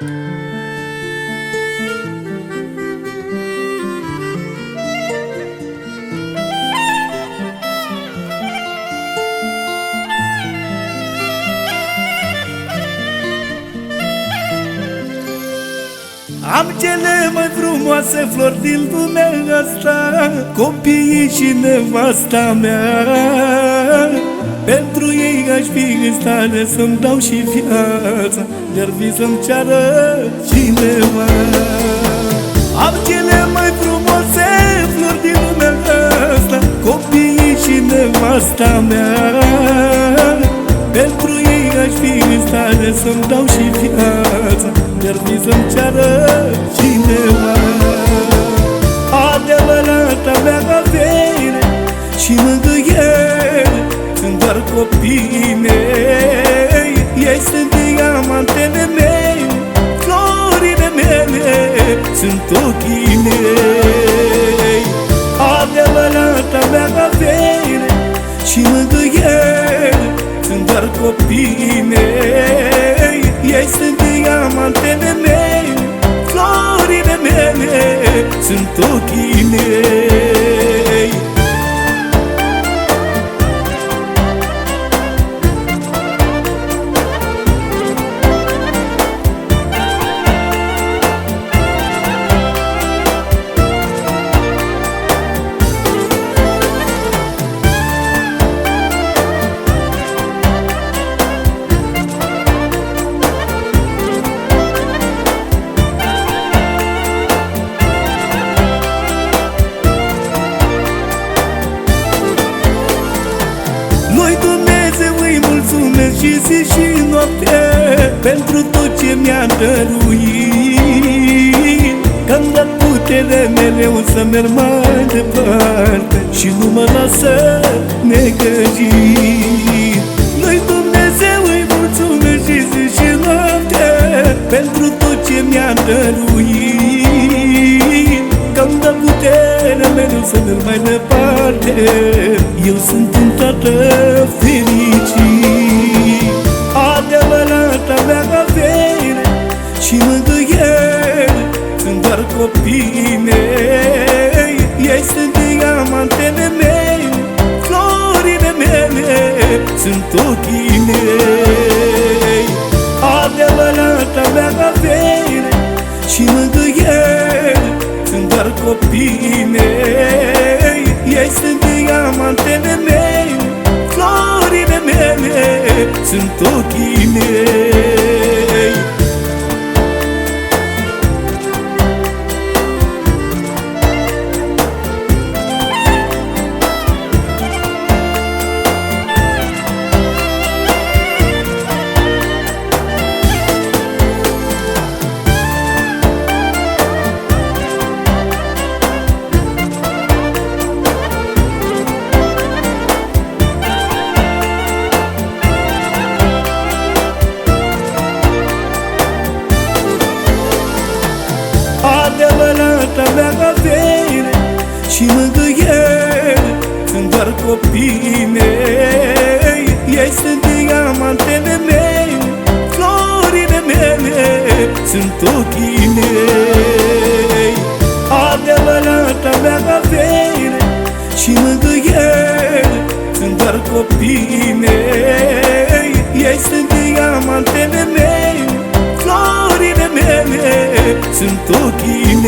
Am cele mai frumoase flori din lumea asta Copiii și nevasta mea. Pentru ei aș fi în stare să-mi dau și viața Iar vii să-mi ceară cineva. Am cele mai frumoase flori din lumea asta Copiii și nevasta mea. Pentru ei aș fi în stare să-mi dau și viața Iar vii să-mi ceară cineva. Adevărata mea avere și mângâiere sunt ochii mei. Adevărata mea avere și mângâiere Sunt doar copiii mei. Ei sunt diamantele mei Florile mele sunt ochii mei ce mi-a dăruit Că-mi dă putere mereu să merg mai departe Și nu mă lasă negăjit. Lui Dumnezeu îi mulțumesc și zi și noapte Pentru tot ce mi-a dăruit. Că-mi dă putere mereu să merg mai departe Eu sunt un tată copiii mei Ei sunt diamantele mei Florile mele sunt ochii mei Adevărata mea avere și mângâiere Sunt doar copiii mei Ei sunt diamantele mei Florile mele sunt ochii mei Adevărata mea avere și mângâiere Sunt doar copiii mei Ei sunt diamantele mei Florile mele sunt ochii